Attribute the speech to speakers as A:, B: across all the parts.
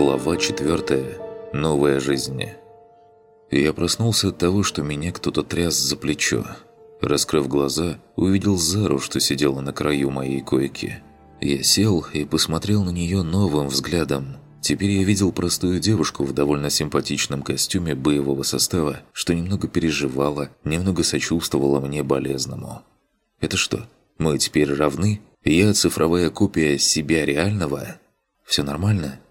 A: Глава 4. Новая жизнь. Я проснулся от того, что меня кто-то тряс за плечо. Раскрыв глаза, увидел Зару, что сидела на краю моей койки. Я сел и посмотрел на нее новым взглядом. Теперь я видел простую девушку в довольно симпатичном костюме боевого состава, что немного переживала, немного сочувствовала мне болезному. «Это что, мы теперь равны? Я цифровая копия себя реального?» «Все нормально?» –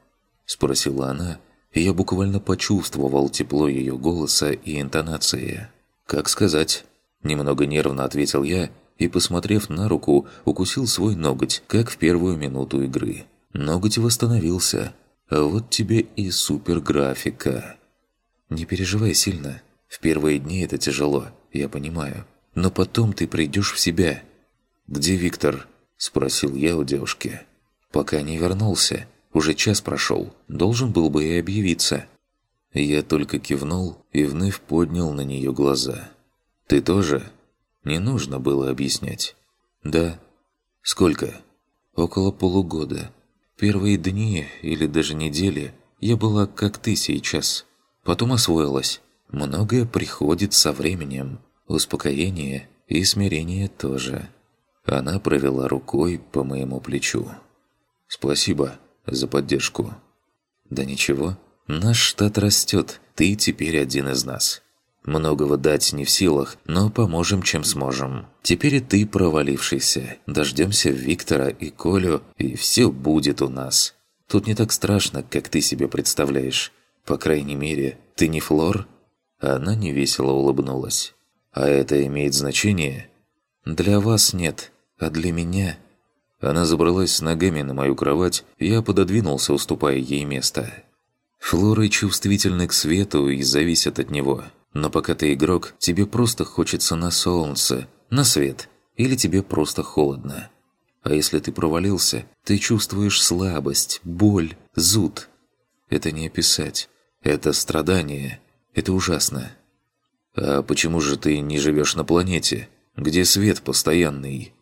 A: спросила она, и я буквально почувствовал тепло ее голоса и интонации. «Как сказать?» – немного нервно ответил я и, посмотрев на руку, укусил свой ноготь, как в первую минуту игры. Ноготь восстановился. А вот тебе и суперграфика. Не переживай сильно. В первые дни это тяжело, я понимаю. Но потом ты придешь в себя. «Где Виктор?» – спросил я у девушки. Пока не вернулся. Уже час прошел. Должен был бы и объявиться. Я только кивнул и вновь поднял на нее глаза. «Ты тоже?» Не нужно было объяснять. «Да». «Сколько?» «Около полугода. Первые дни или даже недели я была как ты сейчас. Потом освоилась. Многое приходит со временем. Успокоение и смирение тоже». Она провела рукой по моему плечу. «Спасибо за поддержку». «Да ничего. Наш штат растет. Ты теперь один из нас. Многого дать не в силах, но поможем, чем сможем. Теперь и ты провалившийся. Дождемся Виктора и Колю, и все будет у нас. Тут не так страшно, как ты себе представляешь. По крайней мере, ты не Флор?» Она невесело улыбнулась. «А это имеет значение?» «Для вас нет, а для меня...» Она забралась с ногами на мою кровать, я пододвинулся, уступая ей место. Флоры чувствительны к свету и зависят от него. Но пока ты игрок, тебе просто хочется на солнце, на свет, или тебе просто холодно. А если ты провалился, ты чувствуешь слабость, боль, зуд. Это не описать. Это страдание. Это ужасно. А почему же ты не живешь на планете, где свет постоянный?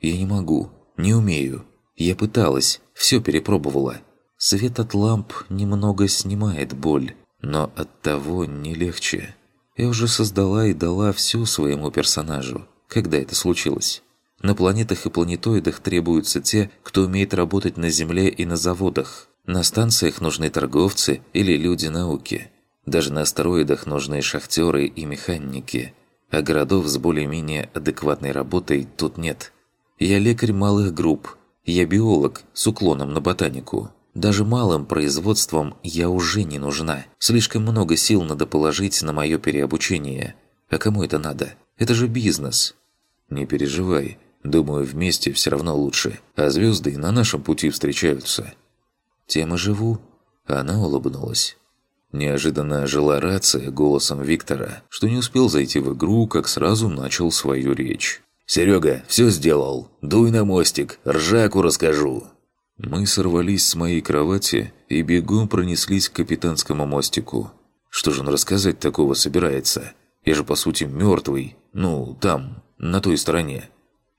A: Я не могу. Не умею. Я пыталась, все перепробовала. Свет от ламп немного снимает боль, но от того не легче. Я уже создала и дала все своему персонажу. Когда это случилось? На планетах и планетоидах требуются те, кто умеет работать на Земле и на заводах. На станциях нужны торговцы или люди науки. Даже на астероидах нужны шахтеры и механики. А городов с более-менее адекватной работой тут нет – я лекарь малых групп. Я биолог с уклоном на ботанику. Даже малым производством я уже не нужна. Слишком много сил надо положить на мое переобучение. А кому это надо? Это же бизнес. Не переживай. Думаю, вместе все равно лучше. А звезды на нашем пути встречаются. Тем и живу. Она улыбнулась. Неожиданно жила рация голосом Виктора, что не успел зайти в игру, как сразу начал свою речь. «Серега, все сделал. Дуй на мостик, ржаку расскажу». Мы сорвались с моей кровати и бегом пронеслись к капитанскому мостику. Что же он рассказать такого собирается? Я же, по сути, мертвый. Ну, там, на той стороне.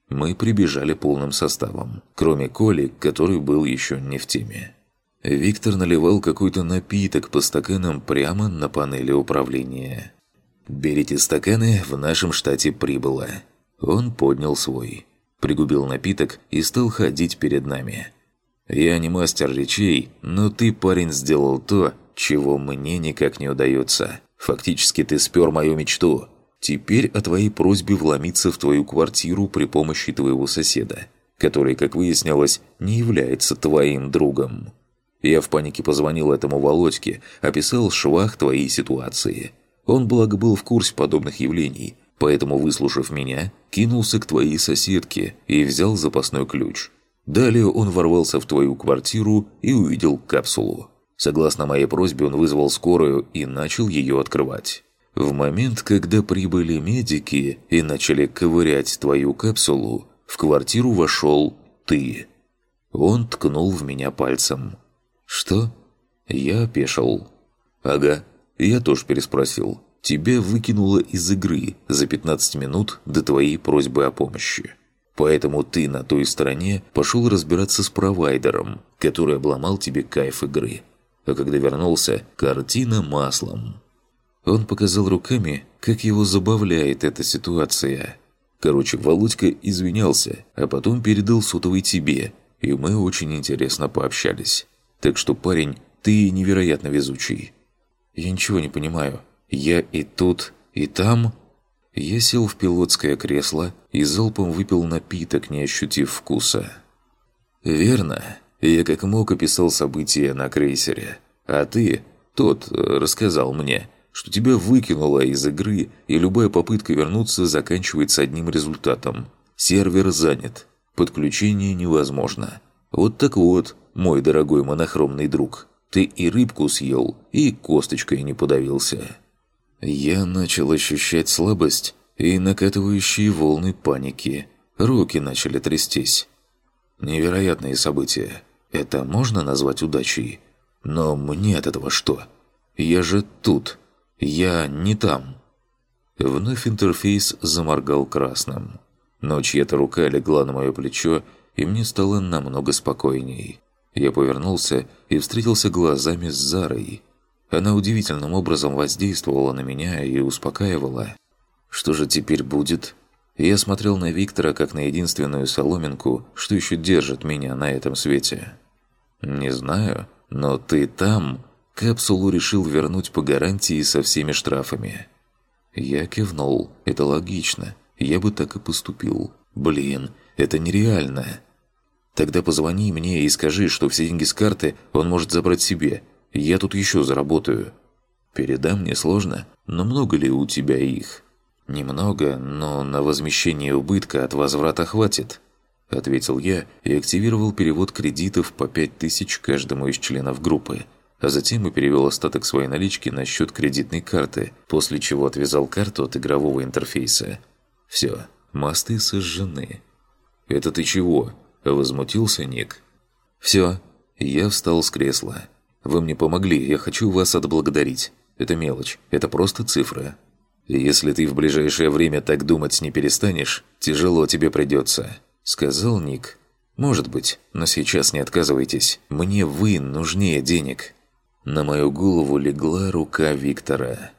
A: Мы прибежали полным составом, кроме Коли, который был еще не в теме. Виктор наливал какой-то напиток по стаканам прямо на панели управления. «Берите стаканы, в нашем штате прибыло». Он поднял свой, пригубил напиток и стал ходить перед нами. «Я не мастер речей, но ты, парень, сделал то, чего мне никак не удается. Фактически ты спер мою мечту. Теперь о твоей просьбе вломиться в твою квартиру при помощи твоего соседа, который, как выяснилось, не является твоим другом. Я в панике позвонил этому Володьке, описал швах твоей ситуации. Он, благо, был в курсе подобных явлений, Поэтому, выслушав меня, кинулся к твоей соседке и взял запасной ключ. Далее он ворвался в твою квартиру и увидел капсулу. Согласно моей просьбе, он вызвал скорую и начал ее открывать. В момент, когда прибыли медики и начали ковырять твою капсулу, в квартиру вошел ты. Он ткнул в меня пальцем. «Что?» Я опешил. «Ага». Я тоже переспросил тебя выкинуло из игры за 15 минут до твоей просьбы о помощи. Поэтому ты на той стороне пошел разбираться с провайдером, который обломал тебе кайф игры. а когда вернулся, картина маслом. Он показал руками, как его забавляет эта ситуация. Короче, Володька извинялся, а потом передал сотовый тебе, и мы очень интересно пообщались. Так что, парень, ты невероятно везучий. Я ничего не понимаю. Я и тут, и там... Я сел в пилотское кресло и залпом выпил напиток, не ощутив вкуса. «Верно. Я как мог описал события на крейсере. А ты, тот, рассказал мне, что тебя выкинуло из игры, и любая попытка вернуться заканчивается одним результатом. Сервер занят. Подключение невозможно. Вот так вот, мой дорогой монохромный друг, ты и рыбку съел, и косточкой не подавился». Я начал ощущать слабость и накатывающие волны паники. Руки начали трястись. Невероятные события. Это можно назвать удачей? Но мне от этого что? Я же тут. Я не там. Вновь интерфейс заморгал красным. Но чья-то рука легла на мое плечо, и мне стало намного спокойней. Я повернулся и встретился глазами с Зарой. Она удивительным образом воздействовала на меня и успокаивала. Что же теперь будет? Я смотрел на Виктора как на единственную соломинку, что еще держит меня на этом свете. Не знаю, но ты там. Капсулу решил вернуть по гарантии со всеми штрафами. Я кивнул. Это логично. Я бы так и поступил. Блин, это нереально. Тогда позвони мне и скажи, что все деньги с карты он может забрать себе, я тут еще заработаю. Передам несложно, но много ли у тебя их? Немного, но на возмещение убытка от возврата хватит. Ответил я и активировал перевод кредитов по 5000 каждому из членов группы, а затем и перевел остаток своей налички на счет кредитной карты, после чего отвязал карту от игрового интерфейса. Все, мосты сожжены. «Это ты чего?» – возмутился Ник. «Все». Я встал с кресла. Вы мне помогли, я хочу вас отблагодарить. Это мелочь, это просто цифры. если ты в ближайшее время так думать не перестанешь, тяжело тебе придется», — сказал Ник. «Может быть, но сейчас не отказывайтесь. Мне вы нужнее денег». На мою голову легла рука Виктора.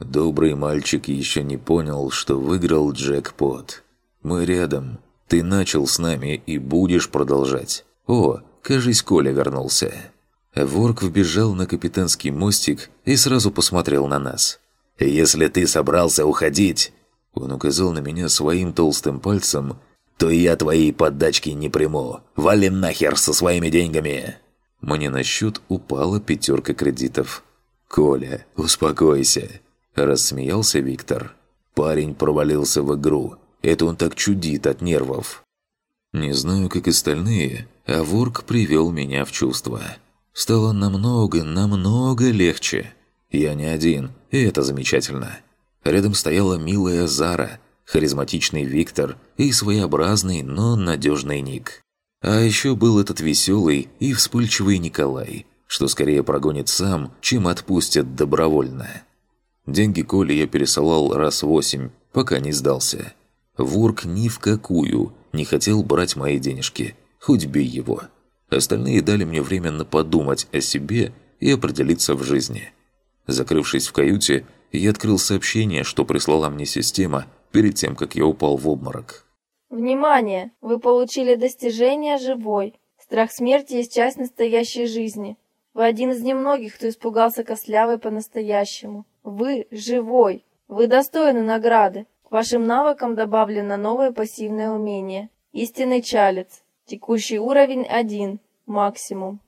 A: Добрый мальчик еще не понял, что выиграл джекпот. «Мы рядом. Ты начал с нами и будешь продолжать. О, кажись, Коля вернулся». Ворк вбежал на капитанский мостик и сразу посмотрел на нас. «Если ты собрался уходить...» Он указал на меня своим толстым пальцем то я твоей поддачки не приму. Вали нахер со своими деньгами!» Мне на счет упала пятерка кредитов. «Коля, успокойся!» – рассмеялся Виктор. Парень провалился в игру. Это он так чудит от нервов. Не знаю, как остальные, а Ворк привел меня в чувство. Стало намного, намного легче. Я не один, и это замечательно. Рядом стояла милая Зара, харизматичный Виктор и своеобразный, но надежный Ник. А еще был этот веселый и вспыльчивый Николай, что скорее прогонит сам, чем отпустят добровольно. Деньги Коли я пересылал раз восемь, пока не сдался. Вурк ни в какую не хотел брать мои денежки, хоть бей его. Остальные дали мне временно подумать о себе и определиться в жизни. Закрывшись в каюте, я открыл сообщение, что прислала мне система перед тем, как я упал в обморок.
B: Внимание! Вы получили достижение «Живой». Страх смерти есть часть настоящей жизни. Вы один из немногих, кто испугался костлявой по-настоящему. Вы живой. Вы достойны награды. К вашим навыкам добавлено новое пассивное умение. Истинный чалец. Текущий уровень 1, максимум.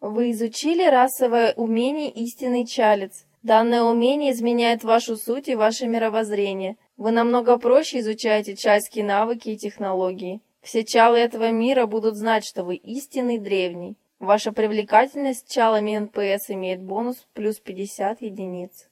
B: Вы изучили расовое умение «Истинный чалец». Данное умение изменяет вашу суть и ваше мировоззрение. Вы намного проще изучаете чальские навыки и технологии. Все чалы этого мира будут знать, что вы истинный древний. Ваша привлекательность с чалами НПС имеет бонус плюс 50 единиц.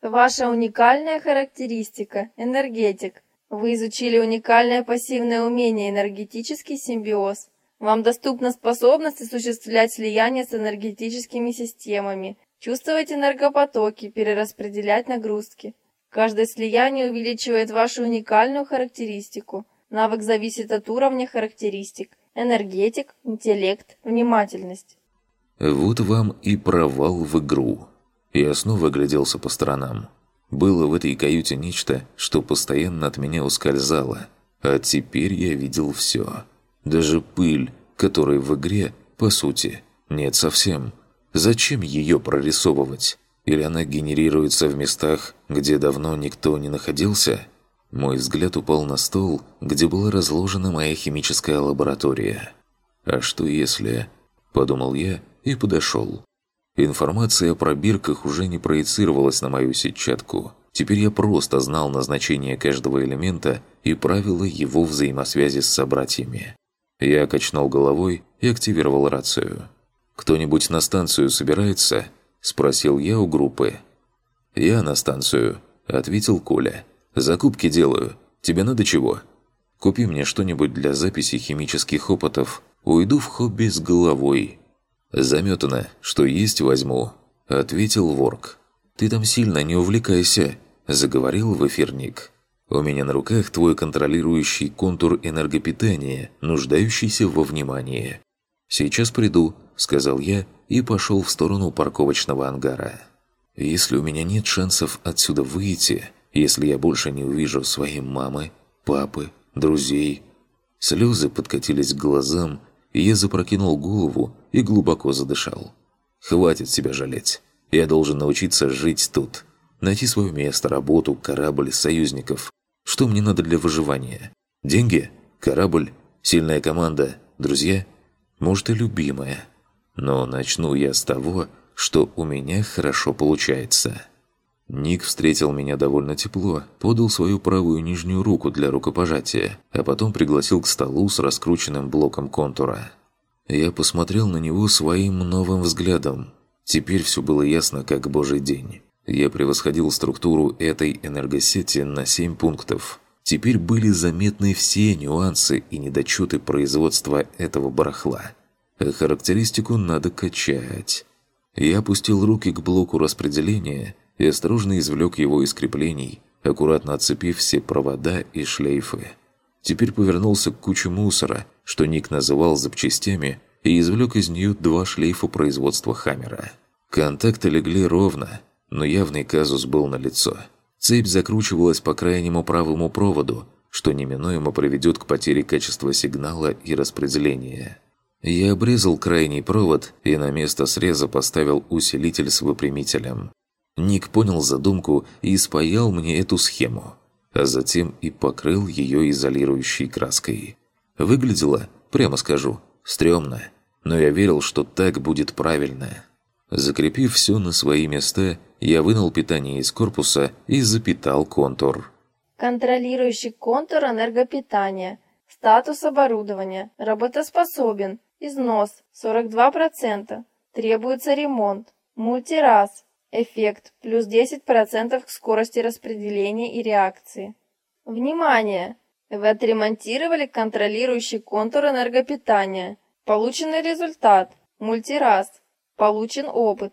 B: Ваша уникальная характеристика – энергетик – вы изучили уникальное пассивное умение энергетический симбиоз. Вам доступна способность осуществлять слияние с энергетическими системами, чувствовать энергопотоки, перераспределять нагрузки. Каждое слияние увеличивает вашу уникальную характеристику. Навык зависит от уровня характеристик. Энергетик, интеллект, внимательность.
A: Вот вам и провал в игру. Я снова огляделся по сторонам. Было в этой каюте нечто, что постоянно от меня ускользало. А теперь я видел все. Даже пыль, которой в игре, по сути, нет совсем. Зачем ее прорисовывать? Или она генерируется в местах, где давно никто не находился? Мой взгляд упал на стол, где была разложена моя химическая лаборатория. «А что если...» – подумал я и подошел. Информация про бирках уже не проецировалась на мою сетчатку. Теперь я просто знал назначение каждого элемента и правила его взаимосвязи с собратьями. Я качнул головой и активировал рацию. «Кто-нибудь на станцию собирается?» – спросил я у группы. «Я на станцию», – ответил Коля. «Закупки делаю. Тебе надо чего?» «Купи мне что-нибудь для записи химических опытов. Уйду в хобби с головой». «Заметано, что есть возьму», – ответил Ворк. «Ты там сильно не увлекайся», – заговорил в эфир Ник. «У меня на руках твой контролирующий контур энергопитания, нуждающийся во внимании». «Сейчас приду», – сказал я и пошел в сторону парковочного ангара. «Если у меня нет шансов отсюда выйти, если я больше не увижу своей мамы, папы, друзей...» Слезы подкатились к глазам, я запрокинул голову и глубоко задышал. «Хватит себя жалеть. Я должен научиться жить тут. Найти свое место, работу, корабль, союзников. Что мне надо для выживания? Деньги? Корабль? Сильная команда? Друзья? Может и любимая. Но начну я с того, что у меня хорошо получается». Ник встретил меня довольно тепло, подал свою правую нижнюю руку для рукопожатия, а потом пригласил к столу с раскрученным блоком контура. Я посмотрел на него своим новым взглядом. Теперь все было ясно, как божий день. Я превосходил структуру этой энергосети на 7 пунктов. Теперь были заметны все нюансы и недочеты производства этого барахла. А характеристику надо качать. Я опустил руки к блоку распределения и осторожно извлек его из креплений, аккуратно отцепив все провода и шлейфы. Теперь повернулся к куче мусора, что Ник называл запчастями, и извлек из нее два шлейфа производства «Хаммера». Контакты легли ровно, но явный казус был налицо. Цепь закручивалась по крайнему правому проводу, что неминуемо приведет к потере качества сигнала и распределения. Я обрезал крайний провод и на место среза поставил усилитель с выпрямителем. Ник понял задумку и спаял мне эту схему, а затем и покрыл ее изолирующей краской. Выглядело, прямо скажу, стрёмно, но я верил, что так будет правильно. Закрепив все на свои места, я вынул питание из корпуса и запитал контур.
B: Контролирующий контур энергопитания. Статус оборудования. Работоспособен. Износ 42%. Требуется ремонт. Мультирас. Эффект плюс 10% к скорости распределения и реакции. Внимание! Вы отремонтировали контролирующий контур энергопитания. Полученный результат. Мультирас. Получен опыт.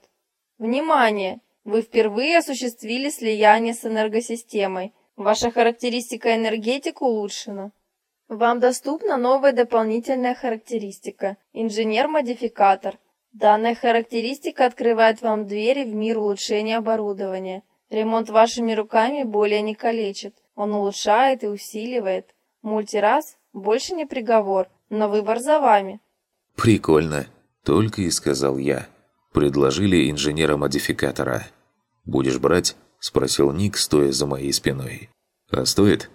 B: Внимание! Вы впервые осуществили слияние с энергосистемой. Ваша характеристика энергетик улучшена. Вам доступна новая дополнительная характеристика – инженер-модификатор – Данная характеристика открывает вам двери в мир улучшения оборудования. Ремонт вашими руками более не калечит. Он улучшает и усиливает. Мультирас больше не приговор, но выбор за вами.
A: «Прикольно», — только и сказал я. Предложили инженера-модификатора. «Будешь брать?» — спросил Ник, стоя за моей спиной. «А стоит?»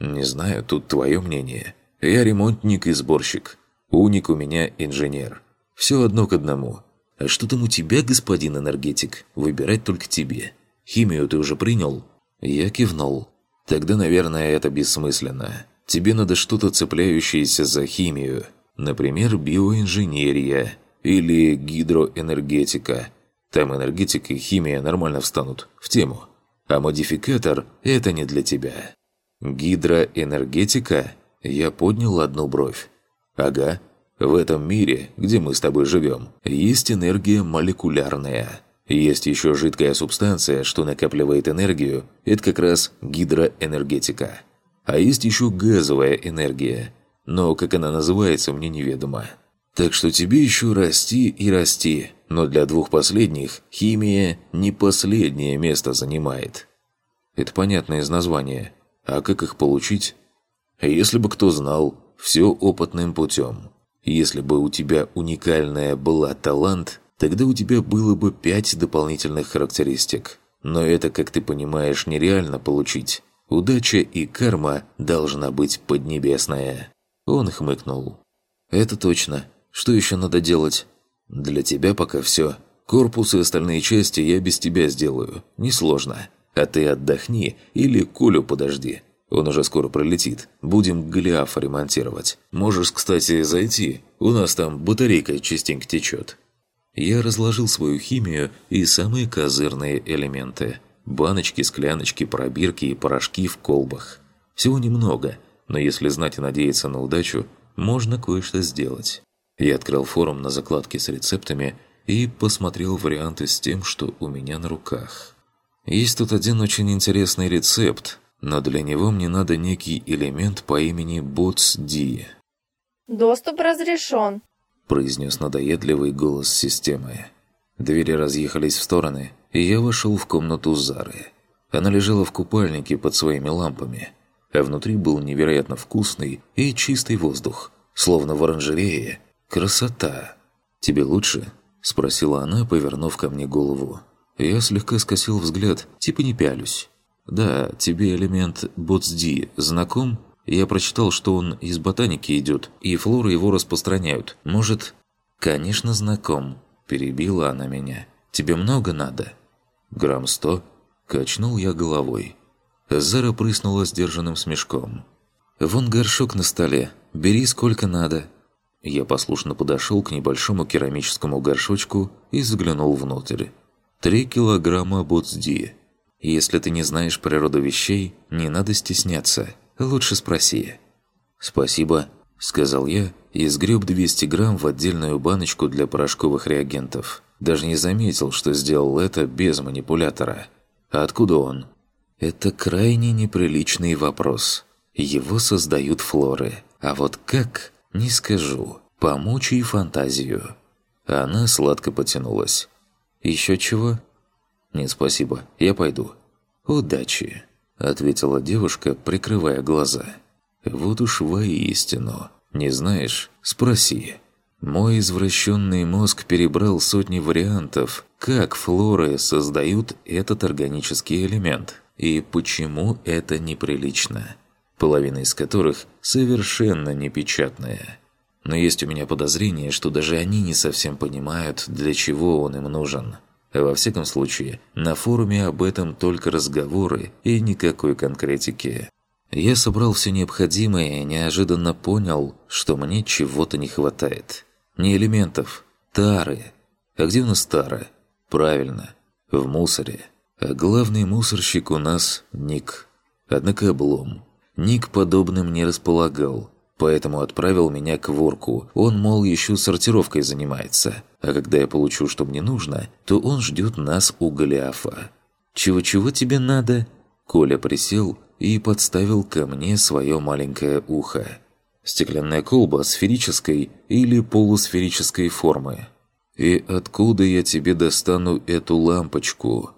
A: «Не знаю, тут твое мнение. Я ремонтник и сборщик. Уник у меня инженер. Все одно к одному. А что там у тебя, господин энергетик? Выбирать только тебе. Химию ты уже принял?» Я кивнул. «Тогда, наверное, это бессмысленно. Тебе надо что-то цепляющееся за химию. Например, биоинженерия или гидроэнергетика. Там энергетика и химия нормально встанут в тему. А модификатор – это не для тебя. Гидроэнергетика? Я поднял одну бровь. Ага, в этом мире, где мы с тобой живем, есть энергия молекулярная. Есть еще жидкая субстанция, что накапливает энергию, это как раз гидроэнергетика. А есть еще газовая энергия, но как она называется, мне неведомо. Так что тебе еще расти и расти, но для двух последних химия не последнее место занимает. Это понятно из названия. А как их получить? Если бы кто знал, все опытным путем. Если бы у тебя уникальная была талант, тогда у тебя было бы пять дополнительных характеристик. Но это, как ты понимаешь, нереально получить. Удача и карма должна быть поднебесная. Он хмыкнул. «Это точно. Что еще надо делать?» «Для тебя пока все. Корпус и остальные части я без тебя сделаю. Несложно. А ты отдохни или Колю подожди. Он уже скоро прилетит. Будем Голиафа ремонтировать. Можешь, кстати, зайти. У нас там батарейка частенько течет». Я разложил свою химию и самые козырные элементы. Баночки, скляночки, пробирки и порошки в колбах. Всего немного, но если знать и надеяться на удачу, можно кое-что сделать. Я открыл форум на закладке с рецептами и посмотрел варианты с тем, что у меня на руках. Есть тут один очень интересный рецепт, но для него мне надо некий элемент по имени BotsD.
B: «Доступ разрешен», –
A: произнес надоедливый голос системы. Двери разъехались в стороны, и я вошел в комнату Зары. Она лежала в купальнике под своими лампами, а внутри был невероятно вкусный и чистый воздух, словно в оранжерее. Красота! «Тебе лучше?» – спросила она, повернув ко мне голову. Я слегка скосил взгляд, типа не пялюсь. «Да, тебе элемент БОЦД знаком?» Я прочитал, что он из ботаники идет, и флоры его распространяют. Может...» «Конечно, знаком», – перебила она меня. «Тебе много надо?» «Грамм сто?» Качнул я головой. Зара прыснула сдержанным смешком. «Вон горшок на столе. Бери сколько надо». Я послушно подошел к небольшому керамическому горшочку и заглянул внутрь. «Три килограмма боцди. Если ты не знаешь природу вещей, не надо стесняться. Лучше спроси». «Спасибо», – сказал я и сгреб 200 грамм в отдельную баночку для порошковых реагентов. Даже не заметил, что сделал это без манипулятора. А откуда он? Это крайне неприличный вопрос. Его создают флоры. А вот как, не скажу. Помучай фантазию. Она сладко потянулась. «Еще чего?» «Нет, спасибо. Я пойду». «Удачи», — ответила девушка, прикрывая глаза. «Вот уж воистину. Не знаешь? Спроси». Мой извращенный мозг перебрал сотни вариантов, как флоры создают этот органический элемент и почему это неприлично, половина из которых совершенно непечатная. Но есть у меня подозрение, что даже они не совсем понимают, для чего он им нужен. Во всяком случае, на форуме об этом только разговоры и никакой конкретики. Я собрал все необходимое и неожиданно понял, что мне чего-то не хватает. Не элементов, тары. А где у нас тара? Правильно, в мусоре. А главный мусорщик у нас Ник. Однако облом. Ник подобным не располагал, поэтому отправил меня к ворку. Он, мол, еще сортировкой занимается. А когда я получу, что мне нужно, то он ждет нас у Голиафа. «Чего-чего тебе надо?» Коля присел и подставил ко мне свое маленькое ухо. Стеклянная колба сферической или полусферической формы. И откуда я тебе достану эту лампочку?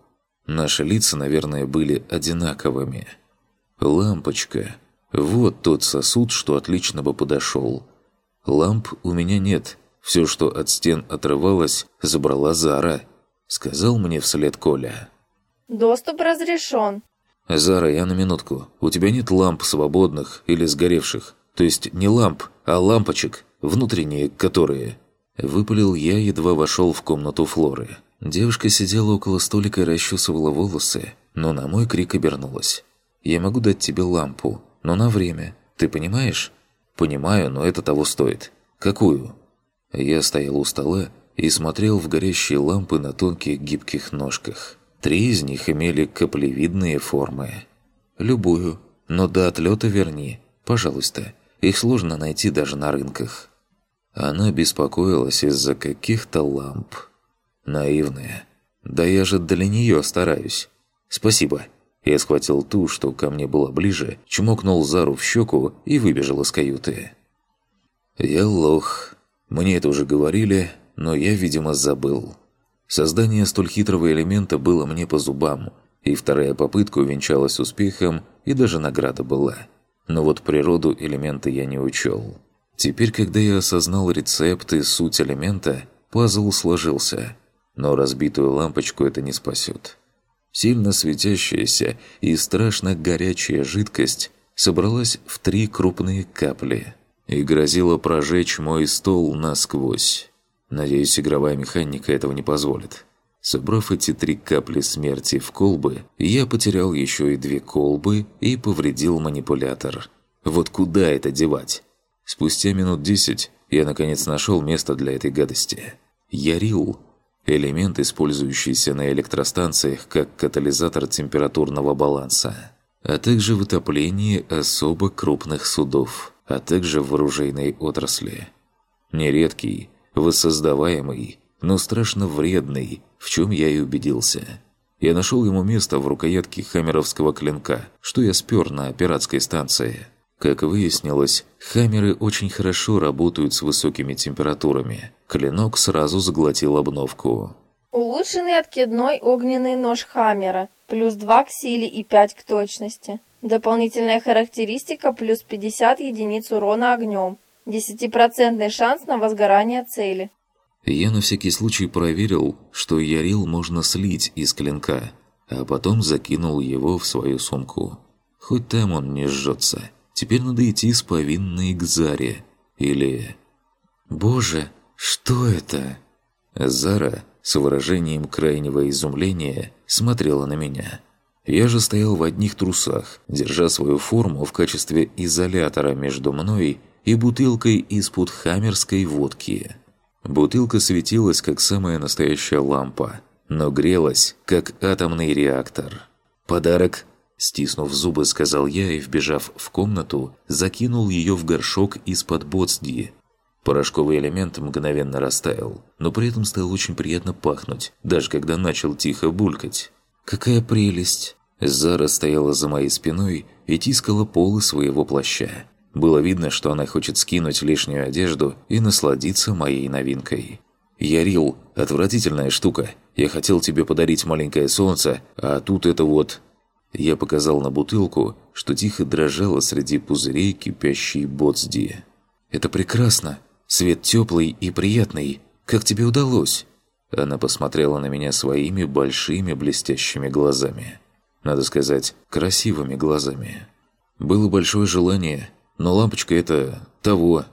A: Наши лица, наверное, были одинаковыми. Лампочка. Вот тот сосуд, что отлично бы подошел. Ламп у меня нет. Все, что от стен отрывалось, забрала Зара. Сказал мне вслед Коля.
B: «Доступ разрешен».
A: «Зара, я на минутку. У тебя нет ламп свободных или сгоревших? То есть не ламп, а лампочек, внутренние которые. Выпалил я, едва вошел в комнату Флоры. Девушка сидела около столика и расчесывала волосы, но на мой крик обернулась. «Я могу дать тебе лампу, но на время. Ты понимаешь?» «Понимаю, но это того стоит. Какую?» Я стоял у стола и смотрел в горящие лампы на тонких гибких ножках. Три из них имели каплевидные формы. «Любую, но до отлета верни, пожалуйста. Их сложно найти даже на рынках. Она беспокоилась из-за каких-то ламп. Наивная. Да я же для нее стараюсь. Спасибо. Я схватил ту, что ко мне была ближе, чмокнул Зару в щеку и выбежал из каюты. Я лох. Мне это уже говорили, но я, видимо, забыл. Создание столь хитрого элемента было мне по зубам, и вторая попытка увенчалась успехом, и даже награда была. Но вот природу элемента я не учел. Теперь, когда я осознал рецепт и суть элемента, пазл сложился. Но разбитую лампочку это не спасет. Сильно светящаяся и страшно горячая жидкость собралась в три крупные капли и грозила прожечь мой стол насквозь. Надеюсь, игровая механика этого не позволит. Собрав эти три капли смерти в колбы, я потерял еще и две колбы и повредил манипулятор. Вот куда это девать? Спустя минут десять я наконец нашел место для этой гадости. Ярил – элемент, использующийся на электростанциях как катализатор температурного баланса, а также в отоплении особо крупных судов, а также в оружейной отрасли. Нередкий, воссоздаваемый, но страшно вредный, в чем я и убедился. Я нашел ему место в рукоятке хаммеровского клинка, что я спер на пиратской станции. Как выяснилось, хаммеры очень хорошо работают с высокими температурами. Клинок сразу заглотил обновку.
B: Улучшенный откидной огненный нож Хаммера. Плюс 2 к силе и 5 к точности. Дополнительная характеристика плюс 50 единиц урона огнем. 10% шанс на возгорание цели.
A: Я на всякий случай проверил, что Ярил можно слить из клинка, а потом закинул его в свою сумку. Хоть там он не жжется. Теперь надо идти с повинной к Заре. Или... «Боже, что это?» Зара с выражением крайнего изумления смотрела на меня. Я же стоял в одних трусах, держа свою форму в качестве изолятора между мной и бутылкой из-под хаммерской водки. Бутылка светилась, как самая настоящая лампа, но грелась, как атомный реактор. «Подарок!» Стиснув зубы, сказал я и, вбежав в комнату, закинул ее в горшок из-под боцди. Порошковый элемент мгновенно растаял, но при этом стал очень приятно пахнуть, даже когда начал тихо булькать. «Какая прелесть!» Зара стояла за моей спиной и тискала полы своего плаща. Было видно, что она хочет скинуть лишнюю одежду и насладиться моей новинкой. «Ярил, отвратительная штука. Я хотел тебе подарить маленькое солнце, а тут это вот...» Я показал на бутылку, что тихо дрожала среди пузырей кипящей боцди. «Это прекрасно. Свет теплый и приятный. Как тебе удалось?» Она посмотрела на меня своими большими блестящими глазами. Надо сказать, красивыми глазами. Было большое желание но лампочка это того.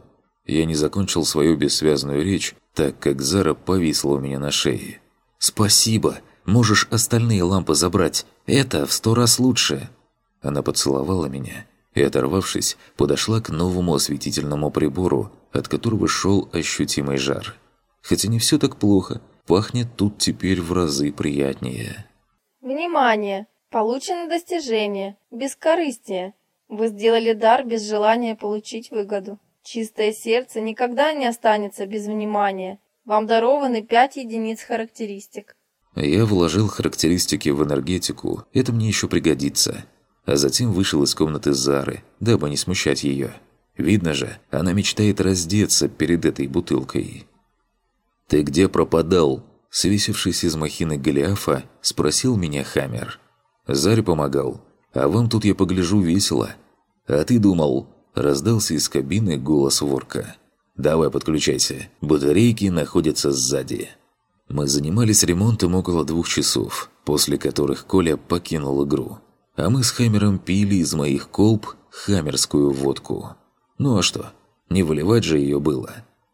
A: Я не закончил свою бессвязную речь, так как Зара повисла у меня на шее. «Спасибо! Можешь остальные лампы забрать. Это в сто раз лучше!» Она поцеловала меня и, оторвавшись, подошла к новому осветительному прибору, от которого шел ощутимый жар. Хотя не все так плохо, пахнет тут теперь в разы приятнее.
B: Внимание! Получено достижение. Бескорыстие. Вы сделали дар без желания получить выгоду. Чистое сердце никогда не останется без внимания. Вам дарованы пять единиц характеристик.
A: Я вложил характеристики в энергетику, это мне еще пригодится. А затем вышел из комнаты Зары, дабы не смущать ее. Видно же, она мечтает раздеться перед этой бутылкой. «Ты где пропадал?» Свесившись из махины Голиафа, спросил меня Хаммер. Заре помогал. «А вам тут, я погляжу, весело. «А ты думал...» – раздался из кабины голос ворка. «Давай подключайся. Батарейки находятся сзади». Мы занимались ремонтом около двух часов, после которых Коля покинул игру. А мы с Хаммером пили из моих колб хаммерскую водку. Ну а что? Не выливать же ее было.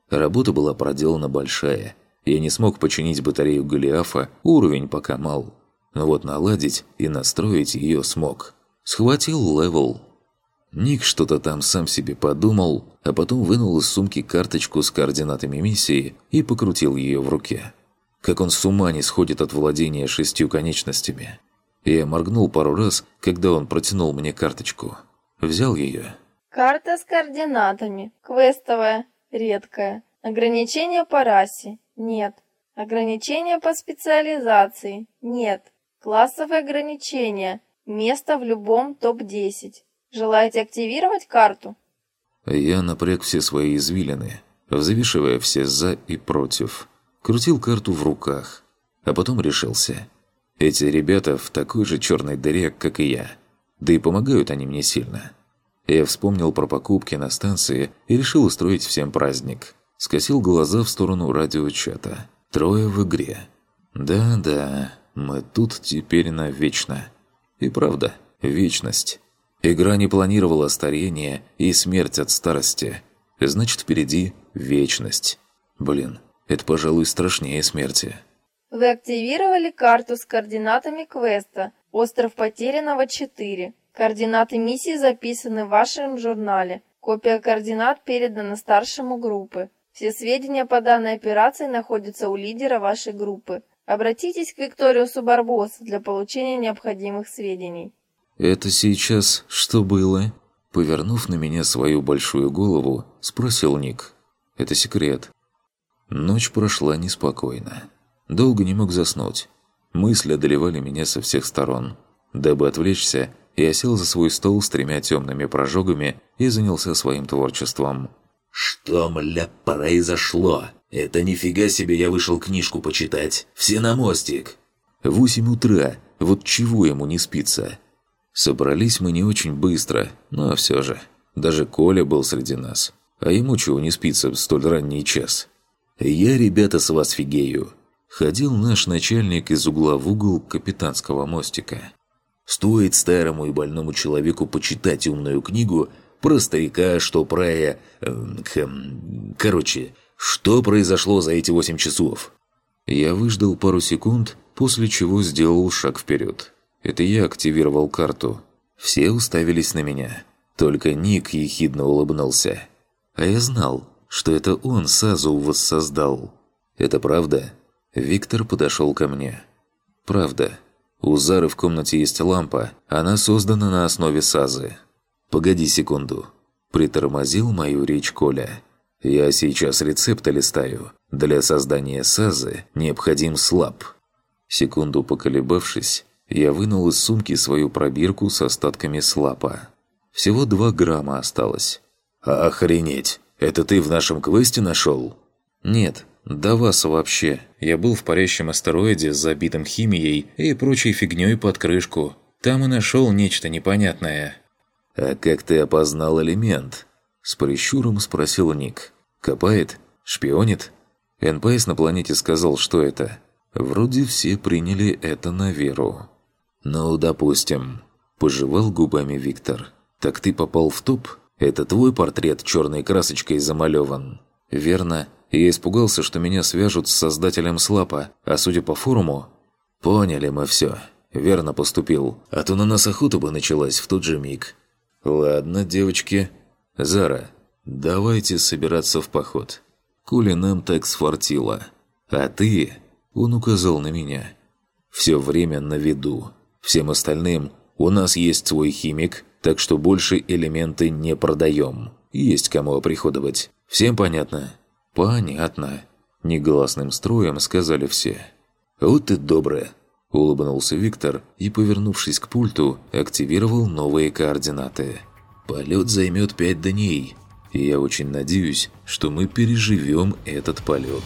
A: Работа была проделана большая. Я не смог починить батарею Голиафа, уровень пока мал. Но вот наладить и настроить ее смог. Схватил level Ник что-то там сам себе подумал, а потом вынул из сумки карточку с координатами миссии и покрутил ее в руке. Как он с ума не сходит от владения шестью конечностями. Я моргнул пару раз, когда он протянул мне карточку. Взял ее.
B: Карта с координатами. Квестовая. Редкая. Ограничения по расе. Нет. Ограничения по специализации. Нет. Классовые ограничения. Место в любом топ-10. Желаете активировать карту?
A: Я напряг все свои извилины, взвешивая все «за» и «против». Крутил карту в руках, а потом решился. Эти ребята в такой же черной дыре, как и я. Да и помогают они мне сильно. Я вспомнил про покупки на станции и решил устроить всем праздник. Скосил глаза в сторону радиочата. Трое в игре. Да-да, мы тут теперь навечно. И правда, вечность. Игра не планировала старение и смерть от старости. Значит, впереди вечность. Блин, это, пожалуй, страшнее смерти.
B: Вы активировали карту с координатами квеста «Остров Потерянного 4». Координаты миссии записаны в вашем журнале. Копия координат передана старшему группы. Все сведения по данной операции находятся у лидера вашей группы. Обратитесь к Викториусу Барбосу для получения необходимых сведений.
A: «Это сейчас что было?» Повернув на меня свою большую голову, спросил Ник. «Это секрет». Ночь прошла неспокойно. Долго не мог заснуть. Мысли одолевали меня со всех сторон. Дабы отвлечься, я сел за свой стол с тремя темными прожогами и занялся своим творчеством.
C: «Что, мля, произошло? Это нифига себе я вышел книжку почитать. Все на мостик!»
A: «Восемь утра. Вот чего ему не спится?» Собрались мы не очень быстро, но все же. Даже Коля был среди нас. А ему чего не спится в столь ранний час? «Я, ребята, с вас фигею!» Ходил наш начальник из угла в угол капитанского мостика.
C: Стоит старому и больному человеку почитать умную книгу про старика, что про... Э, хм, короче, что произошло за эти восемь часов?
A: Я выждал пару секунд, после чего сделал шаг вперед. Это я активировал карту. Все уставились на меня. Только Ник ехидно улыбнулся. А я знал, что это он Сазу воссоздал. Это правда? Виктор подошел ко мне. Правда. У Зары в комнате есть лампа, она создана на основе сазы. Погоди секунду. Притормозил мою речь Коля. Я сейчас рецепты листаю. Для создания сазы необходим слаб. Секунду поколебавшись, я вынул из сумки свою пробирку с остатками слапа. Всего два грамма осталось.
C: «Охренеть! Это ты в нашем квесте нашел?»
A: «Нет, да вас вообще. Я был в парящем астероиде с забитым химией и прочей фигней под крышку. Там и нашел нечто непонятное».
C: «А как ты опознал элемент?»
A: С прищуром спросил Ник. «Копает? Шпионит?» НПС на планете сказал, что это. Вроде все приняли это на веру. «Ну, допустим», – пожевал губами Виктор. «Так ты попал в топ? Это твой портрет черной красочкой замалеван?» «Верно. Я испугался, что меня свяжут с создателем Слапа, а судя по форуму...» «Поняли мы все. Верно поступил. А то на нас охота бы началась в тот же миг». «Ладно, девочки. Зара, давайте собираться в поход. Коли нам так сфартило. А ты...» Он указал на меня. «Все время на виду. Всем остальным у нас есть свой химик, так что больше элементы не продаем. Есть кому оприходовать. Всем понятно?» «Понятно», – негласным строем сказали все. «Вот ты добрая», – улыбнулся Виктор и, повернувшись к пульту, активировал новые координаты. «Полет займет пять дней, и я очень надеюсь, что мы переживем этот полет».